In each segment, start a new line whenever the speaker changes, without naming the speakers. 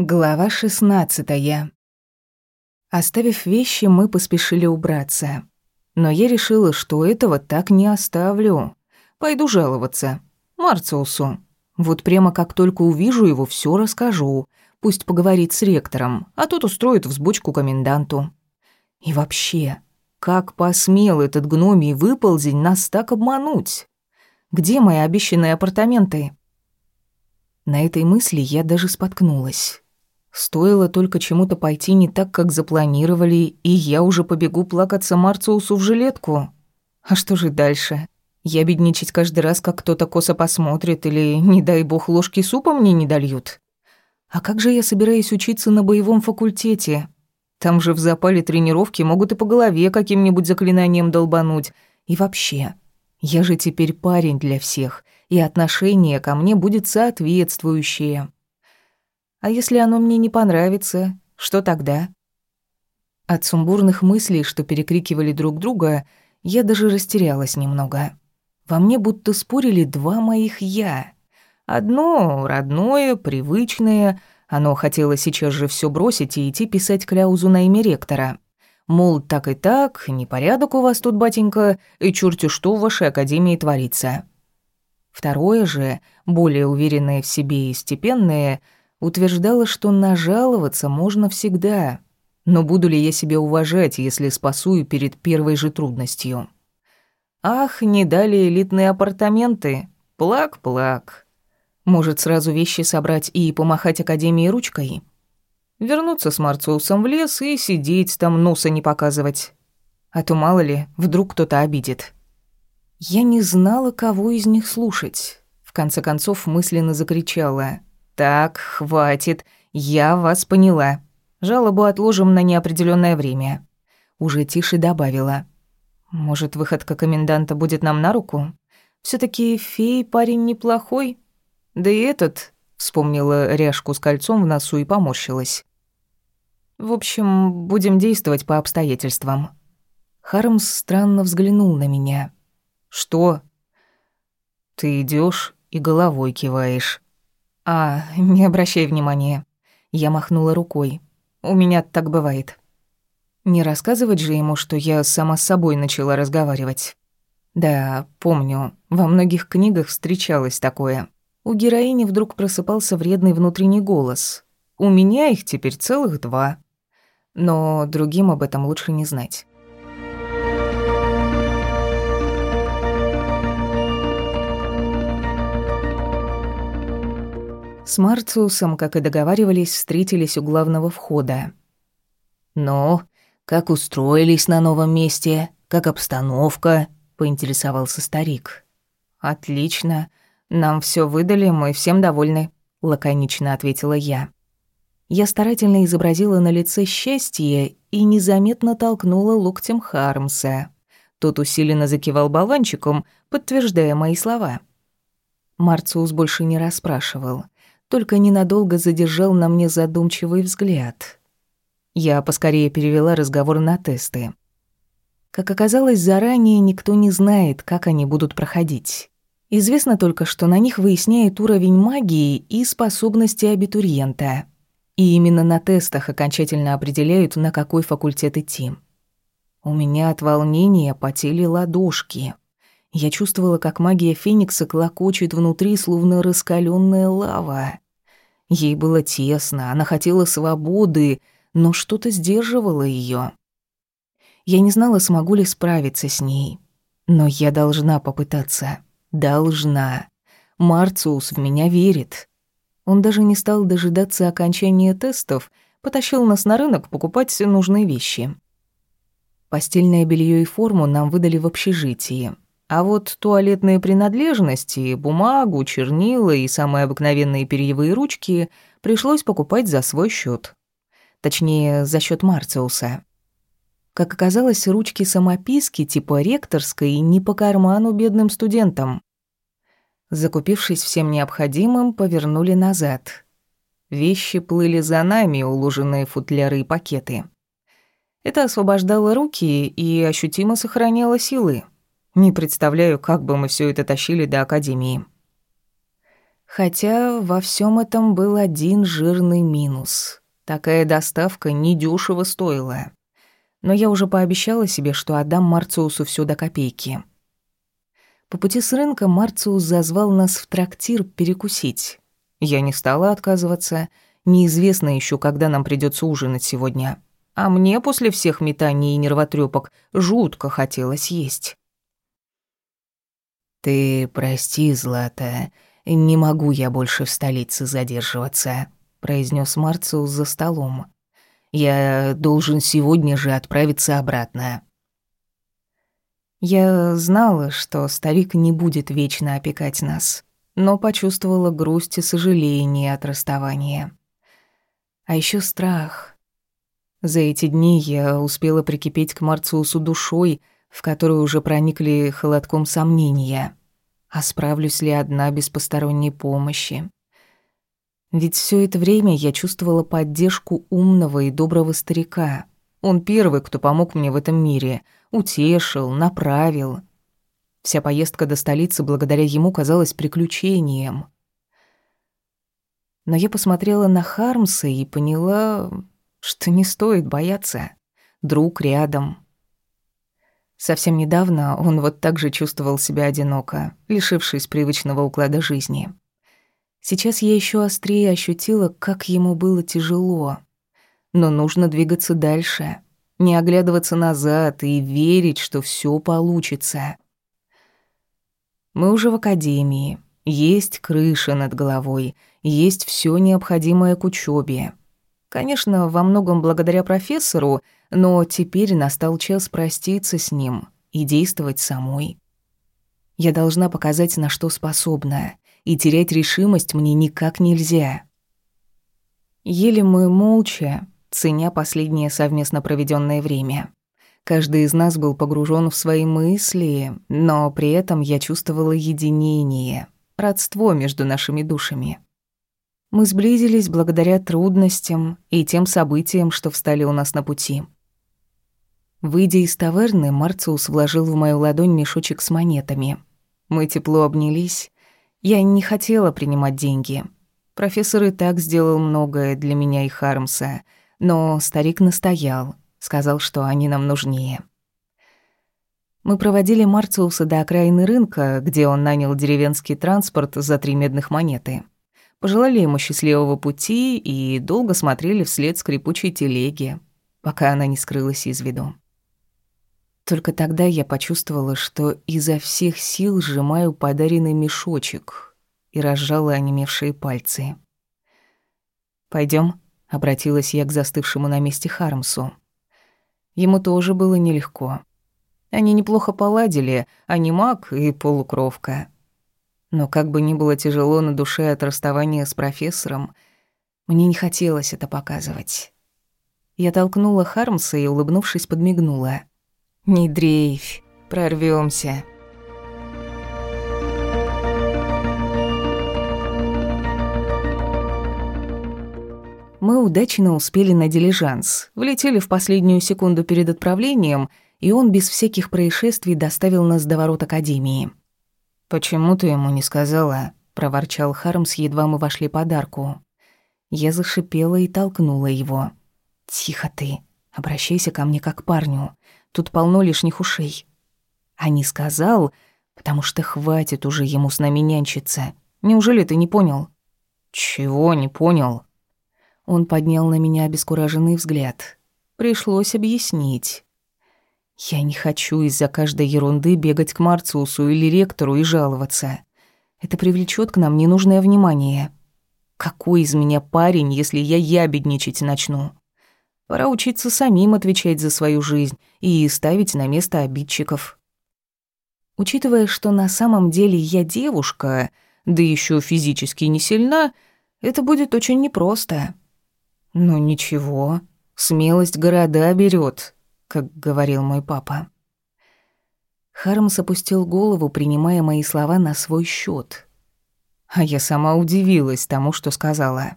Глава шестнадцатая. Оставив вещи, мы поспешили убраться. Но я решила, что этого так не оставлю. Пойду жаловаться. Марциусу. Вот прямо как только увижу его, все расскажу. Пусть поговорит с ректором, а тот устроит взбучку коменданту. И вообще, как посмел этот гномий выползень нас так обмануть? Где мои обещанные апартаменты? На этой мысли я даже споткнулась. Стоило только чему-то пойти не так, как запланировали, и я уже побегу плакаться Марциусу в жилетку. А что же дальше? Я бедничать каждый раз, как кто-то косо посмотрит, или, не дай бог, ложки супа мне не дольют? А как же я собираюсь учиться на боевом факультете? Там же в запале тренировки могут и по голове каким-нибудь заклинанием долбануть. И вообще, я же теперь парень для всех, и отношение ко мне будет соответствующее. А если оно мне не понравится, что тогда? От сумбурных мыслей, что перекрикивали друг друга, я даже растерялась немного. Во мне будто спорили два моих «я». Одно родное, привычное, оно хотело сейчас же все бросить и идти писать кляузу на имя ректора. Мол, так и так, непорядок у вас тут, батенька, и черти что в вашей академии творится. Второе же, более уверенное в себе и степенное — утверждала, что нажаловаться можно всегда. Но буду ли я себя уважать, если спасую перед первой же трудностью? Ах, не дали элитные апартаменты. Плак-плак. Может, сразу вещи собрать и помахать Академии ручкой? Вернуться с Марциусом в лес и сидеть там, носа не показывать. А то, мало ли, вдруг кто-то обидит. Я не знала, кого из них слушать. В конце концов мысленно закричала. «Так, хватит. Я вас поняла. Жалобу отложим на неопределённое время». Уже тише добавила. «Может, выходка коменданта будет нам на руку? Всё-таки фей парень неплохой. Да и этот...» Вспомнила ряжку с кольцом в носу и поморщилась. «В общем, будем действовать по обстоятельствам». Хармс странно взглянул на меня. «Что?» «Ты идёшь и головой киваешь». «А, не обращай внимания». Я махнула рукой. «У меня так бывает». Не рассказывать же ему, что я сама с собой начала разговаривать. Да, помню, во многих книгах встречалось такое. У героини вдруг просыпался вредный внутренний голос. У меня их теперь целых два. Но другим об этом лучше не знать. С Марциусом, как и договаривались, встретились у главного входа. «Ну, как устроились на новом месте? Как обстановка?» — поинтересовался старик. «Отлично. Нам все выдали, мы всем довольны», — лаконично ответила я. Я старательно изобразила на лице счастье и незаметно толкнула локтем Хармса. Тот усиленно закивал болванчиком, подтверждая мои слова. Марциус больше не расспрашивал — только ненадолго задержал на мне задумчивый взгляд. Я поскорее перевела разговор на тесты. Как оказалось, заранее никто не знает, как они будут проходить. Известно только, что на них выясняют уровень магии и способности абитуриента. И именно на тестах окончательно определяют, на какой факультет идти. У меня от волнения потели ладошки. Я чувствовала, как магия Феникса клокочет внутри, словно раскаленная лава. Ей было тесно, она хотела свободы, но что-то сдерживало ее. Я не знала, смогу ли справиться с ней. Но я должна попытаться. Должна. Марциус в меня верит. Он даже не стал дожидаться окончания тестов, потащил нас на рынок покупать все нужные вещи. Постельное белье и форму нам выдали в общежитии. А вот туалетные принадлежности, бумагу, чернила и самые обыкновенные перьевые ручки пришлось покупать за свой счет. Точнее, за счет Марциуса. Как оказалось, ручки-самописки типа ректорской не по карману бедным студентам. Закупившись всем необходимым, повернули назад. Вещи плыли за нами, уложенные футляры и пакеты. Это освобождало руки и ощутимо сохраняло силы. Не представляю, как бы мы все это тащили до академии. Хотя во всем этом был один жирный минус. Такая доставка недешево стоила. Но я уже пообещала себе, что отдам Марциусу все до копейки. По пути с рынка Марциус зазвал нас в трактир перекусить. Я не стала отказываться. Неизвестно еще, когда нам придется ужинать сегодня. А мне после всех метаний и нервотрепок жутко хотелось есть.
«Ты прости, Злата, не могу я больше в столице задерживаться», — произнес Марциус за столом. «Я должен сегодня же отправиться обратно».
Я знала, что старик не будет вечно опекать нас, но почувствовала грусть и сожаление от расставания. А еще страх. За эти дни я успела прикипеть к Марциусу душой, в которую уже проникли холодком сомнения. А справлюсь ли одна без посторонней помощи? Ведь все это время я чувствовала поддержку умного и доброго старика. Он первый, кто помог мне в этом мире, утешил, направил. Вся поездка до столицы благодаря ему казалась приключением. Но я посмотрела на Хармса и поняла, что не стоит бояться. Друг рядом, Совсем недавно он вот так же чувствовал себя одиноко, лишившись привычного уклада жизни. Сейчас я еще острее ощутила, как ему было тяжело. Но нужно двигаться дальше, не оглядываться назад и верить, что все получится. Мы уже в академии, есть крыша над головой, есть все необходимое к учебе. Конечно, во многом благодаря профессору, но теперь настал час проститься с ним и действовать самой. Я должна показать, на что способна, и терять решимость мне никак нельзя. Ели мы молча, ценя последнее совместно проведенное время. Каждый из нас был погружен в свои мысли, но при этом я чувствовала единение, родство между нашими душами. Мы сблизились благодаря трудностям и тем событиям, что встали у нас на пути. Выйдя из таверны, Марциус вложил в мою ладонь мешочек с монетами. Мы тепло обнялись. Я не хотела принимать деньги. Профессор и так сделал многое для меня и Хармса, но старик настоял, сказал, что они нам нужнее. Мы проводили Марциуса до окраины рынка, где он нанял деревенский транспорт за три медных монеты — пожелали ему счастливого пути и долго смотрели вслед скрипучей телеги, пока она не скрылась из виду. Только тогда я почувствовала, что изо всех сил сжимаю подаренный мешочек и разжала онемевшие пальцы. Пойдем, обратилась я к застывшему на месте Хармсу. Ему тоже было нелегко. Они неплохо поладили, а не маг и полукровка. Но как бы ни было тяжело на душе от расставания с профессором, мне не хотелось это показывать. Я толкнула Хармса и, улыбнувшись, подмигнула. «Не дрейфь, прорвемся. Мы удачно успели на дилижанс, влетели в последнюю секунду перед отправлением, и он без всяких происшествий доставил нас до ворот Академии. «Почему ты ему не сказала?» — проворчал Хармс, едва мы вошли под арку. Я зашипела и толкнула его. «Тихо ты, обращайся ко мне как к парню. Тут полно лишних ушей». А не сказал, потому что хватит уже ему с нами нянчиться. Неужели ты не понял?» «Чего не понял?» Он поднял на меня обескураженный взгляд. Пришлось объяснить. Я не хочу из-за каждой ерунды бегать к Марциусу или ректору и жаловаться. Это привлечет к нам ненужное внимание. Какой из меня парень, если я ябедничать начну? Пора учиться самим отвечать за свою жизнь и ставить на место обидчиков. Учитывая, что на самом деле я девушка, да еще физически не сильна, это будет очень непросто. Но ничего, смелость города берет как говорил мой папа. Хармс опустил голову, принимая мои слова на свой счет. А я сама удивилась тому, что сказала.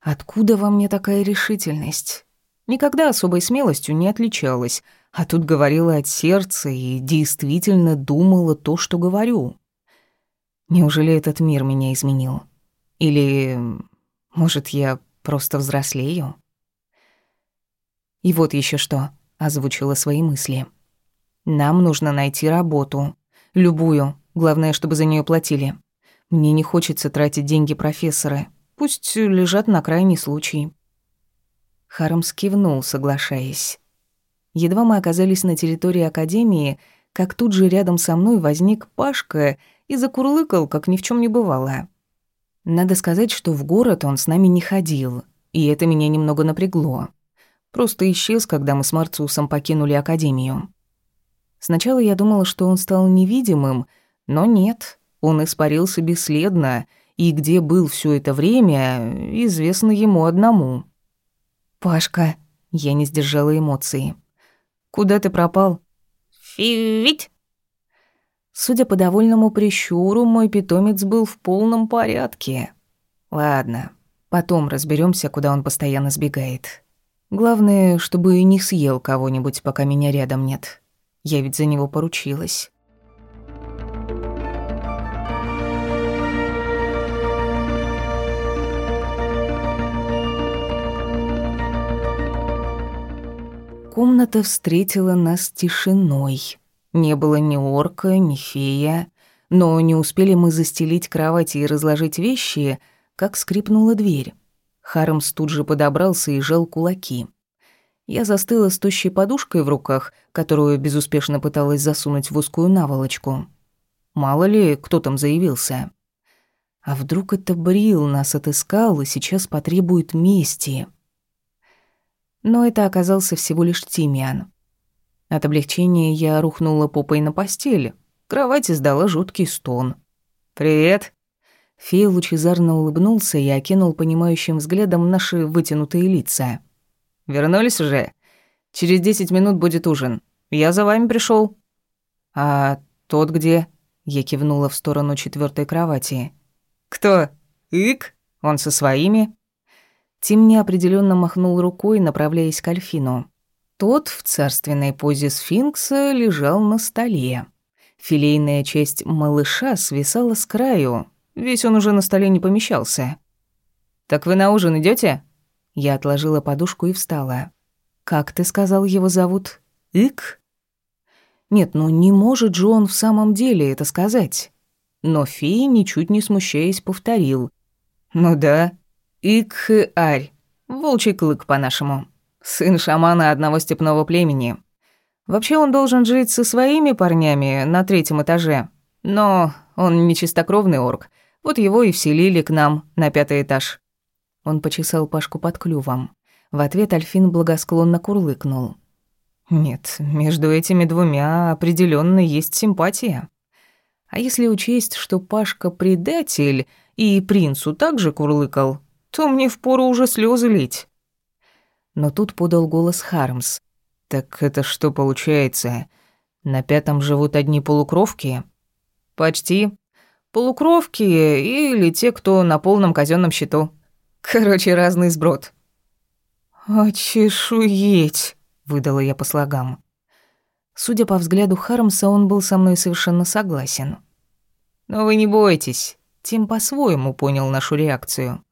Откуда во мне такая решительность? Никогда особой смелостью не отличалась, а тут говорила от сердца и действительно думала то, что говорю. Неужели этот мир меня изменил? Или, может, я просто взрослею? И вот еще что, озвучила свои мысли. Нам нужно найти работу. Любую. Главное, чтобы за нее платили. Мне не хочется тратить деньги профессора. Пусть лежат на крайний случай. Хармс кивнул, соглашаясь. Едва мы оказались на территории академии, как тут же рядом со мной возник Пашка и закурлыкал, как ни в чем не бывало. Надо сказать, что в город он с нами не ходил, и это меня немного напрягло. Просто исчез, когда мы с Марцусом покинули академию. Сначала я думала, что он стал невидимым, но нет, он испарился бесследно, и где был все это время, известно ему одному. «Пашка», — я не сдержала эмоции, — «куда ты пропал?»
«Фивить!»
Судя по довольному прищуру, мой питомец был в полном порядке. Ладно, потом разберемся, куда он постоянно сбегает. Главное, чтобы не съел кого-нибудь, пока меня рядом нет. Я ведь за него поручилась. Комната встретила нас тишиной. Не было ни орка, ни фея, но не успели мы застелить кровати и разложить вещи, как скрипнула дверь. Хармс тут же подобрался и жал кулаки. Я застыла с тощей подушкой в руках, которую безуспешно пыталась засунуть в узкую наволочку. Мало ли, кто там заявился. А вдруг это Брил нас отыскал и сейчас потребует мести? Но это оказался всего лишь Тимиан. От облегчения я рухнула попой на постель. Кровать издала жуткий стон. «Привет!» Фея лучезарно улыбнулся и окинул понимающим взглядом наши вытянутые лица. «Вернулись уже? Через десять минут будет ужин. Я за вами пришел. «А тот где?» Я кивнула в сторону четвертой кровати. «Кто? Ик? Он со своими?» Тим неопределенно махнул рукой, направляясь к Альфину. Тот в царственной позе сфинкса лежал на столе. Филейная часть малыша свисала с краю. Весь он уже на столе не помещался. «Так вы на ужин идете? Я отложила подушку и встала. «Как ты сказал, его зовут? Ик?» Нет, ну не может же он в самом деле это сказать. Но фея, ничуть не смущаясь, повторил. «Ну да, Ик-Арь, волчий клык по-нашему». Сын шамана одного степного племени. Вообще он должен жить со своими парнями на третьем этаже. Но он не чистокровный орк. Вот его и вселили к нам на пятый этаж. Он почесал Пашку под клювом. В ответ Альфин благосклонно курлыкнул. Нет, между этими двумя определенно есть симпатия. А если учесть, что Пашка предатель и принцу также курлыкал, то мне впору уже слезы лить. Но тут подал голос Хармс. «Так это что получается? На пятом живут одни полукровки?» «Почти. Полукровки или те, кто на полном казенном счету. Короче, разный сброд». «Очешуеть!» — выдала я по слогам. Судя по взгляду Хармса, он был со мной совершенно согласен. «Но вы не бойтесь». Тим по-своему понял нашу реакцию.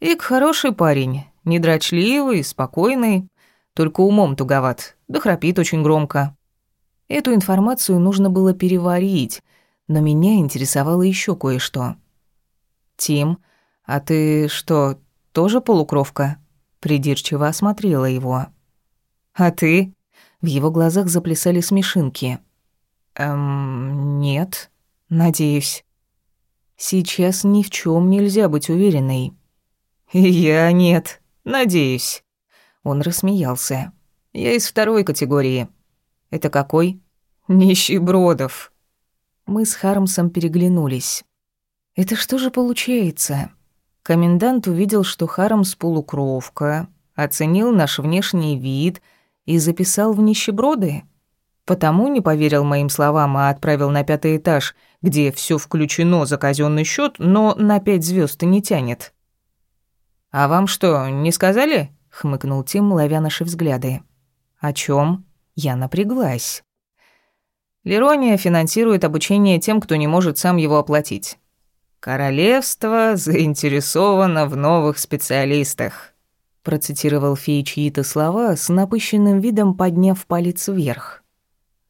«Ик хороший парень, Недрочливый, спокойный, только умом туговат, да храпит очень громко. Эту информацию нужно было переварить, но меня интересовало еще кое-что. «Тим, а ты что, тоже полукровка?» Придирчиво осмотрела его. «А ты?» В его глазах заплясали смешинки. «Эм, нет, надеюсь. Сейчас ни в чем нельзя быть уверенной». «Я нет», «Надеюсь». Он рассмеялся. «Я из второй категории». «Это какой?» «Нищебродов». Мы с Хармсом переглянулись. «Это что же получается?» Комендант увидел, что Хармс полукровка, оценил наш внешний вид и записал в нищеброды. Потому не поверил моим словам, а отправил на пятый этаж, где все включено за казенный счет, но на пять звезд не тянет. «А вам что, не сказали?» — хмыкнул Тим, ловя наши взгляды. «О чем? Я напряглась. «Лерония финансирует обучение тем, кто не может сам его оплатить. «Королевство заинтересовано в новых специалистах», процитировал фей чьи-то слова с напыщенным видом, подняв палец вверх.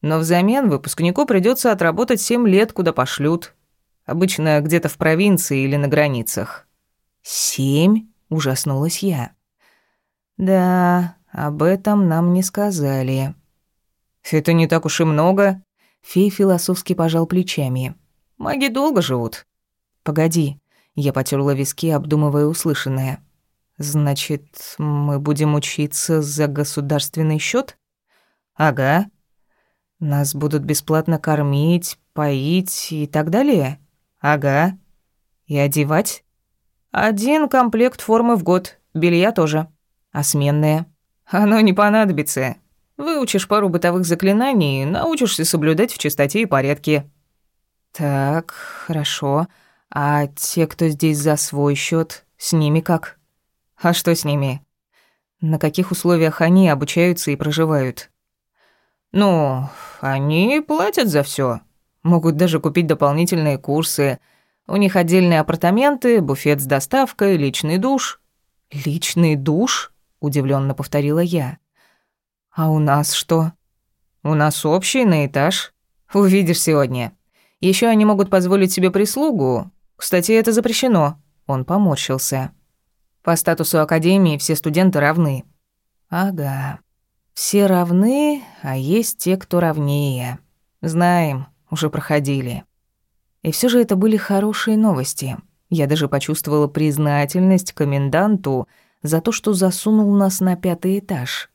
«Но взамен выпускнику придется отработать семь лет, куда пошлют. Обычно где-то в провинции или на границах».
«Семь?» — ужаснулась я. «Да, об этом нам не сказали».
«Это не так уж и много», —
фей философски пожал плечами.
«Маги долго живут».
«Погоди», — я потёрла виски, обдумывая услышанное. «Значит, мы будем учиться за государственный счёт?»
«Ага».
«Нас будут бесплатно кормить, поить и так далее?»
«Ага».
«И одевать?»
«Один комплект формы в год, белья тоже».
«А сменные?»
«Оно не понадобится. Выучишь пару бытовых заклинаний, научишься соблюдать в чистоте и порядке».
«Так, хорошо. А те, кто здесь за свой счет, с ними как?
А что с ними?
На каких условиях они обучаются и проживают?
Ну, они платят за все. Могут даже купить дополнительные курсы. У них отдельные апартаменты, буфет с доставкой, личный душ.
Личный душ? удивленно повторила я. А у нас что?
У нас общий на этаж. Увидишь сегодня. Еще они могут позволить себе прислугу, кстати, это запрещено. Он поморщился. По статусу академии все студенты равны.
Ага. Все равны, а есть те, кто равнее. Знаем, уже проходили. И все же это были хорошие новости. Я даже почувствовала признательность коменданту за то, что засунул нас на пятый этаж.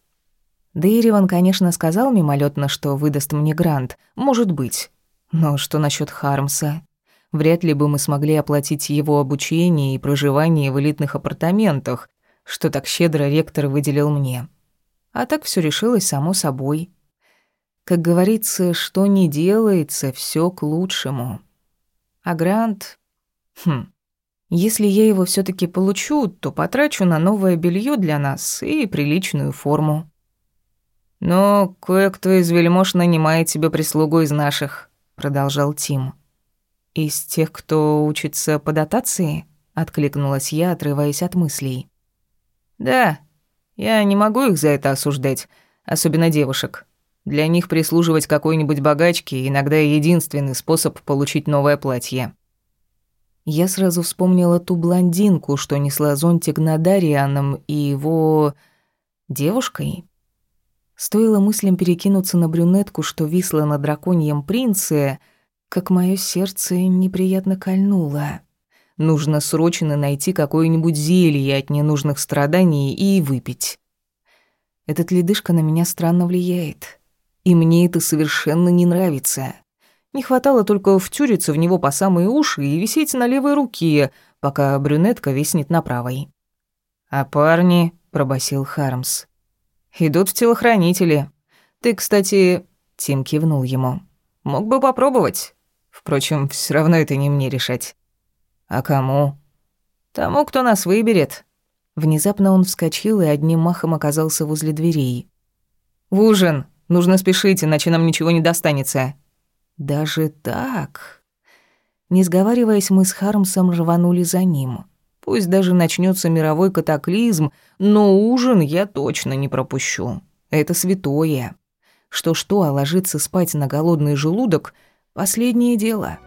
Дейриван, конечно, сказал мимолетно, что выдаст мне грант. Может быть. Но что насчет Хармса? Вряд ли бы мы смогли оплатить его обучение и проживание в элитных апартаментах, что так щедро ректор выделил мне. А так все решилось само собой. Как говорится, что не делается, все к лучшему. А грант... Хм... Если я его все таки получу, то потрачу на новое белье для нас и приличную форму.
«Но кое-кто из вельмож нанимает себе прислугу из наших», — продолжал Тим.
«Из тех, кто учится по дотации?» — откликнулась я, отрываясь от мыслей.
«Да, я не могу их за это осуждать, особенно девушек. Для них прислуживать какой-нибудь богачке иногда единственный способ получить новое платье».
Я сразу вспомнила ту блондинку, что несла зонтик над Арианом и его... девушкой. Стоило мыслям перекинуться на брюнетку, что висла на драконьем принце — как мое сердце неприятно кольнуло. Нужно срочно найти какое-нибудь зелье от ненужных страданий и выпить. Этот ледышка на меня странно влияет. И мне это совершенно не нравится. Не хватало только втюриться в него по самые уши и висеть на левой руке, пока брюнетка виснет на правой.
«А парни?» — пробасил Хармс. «Идут в телохранители. Ты, кстати...» — Тим кивнул ему. «Мог бы попробовать. Впрочем, все равно это не мне решать. А кому? Тому, кто нас выберет.
Внезапно он вскочил и одним махом оказался возле дверей.
В ужин! Нужно спешить, иначе нам ничего не достанется.
Даже так? Не сговариваясь, мы с Хармсом рванули за ним. Пусть даже начнется мировой катаклизм, но ужин я точно не пропущу. Это святое. Что-что, а ложиться спать на голодный желудок — Последнее дело.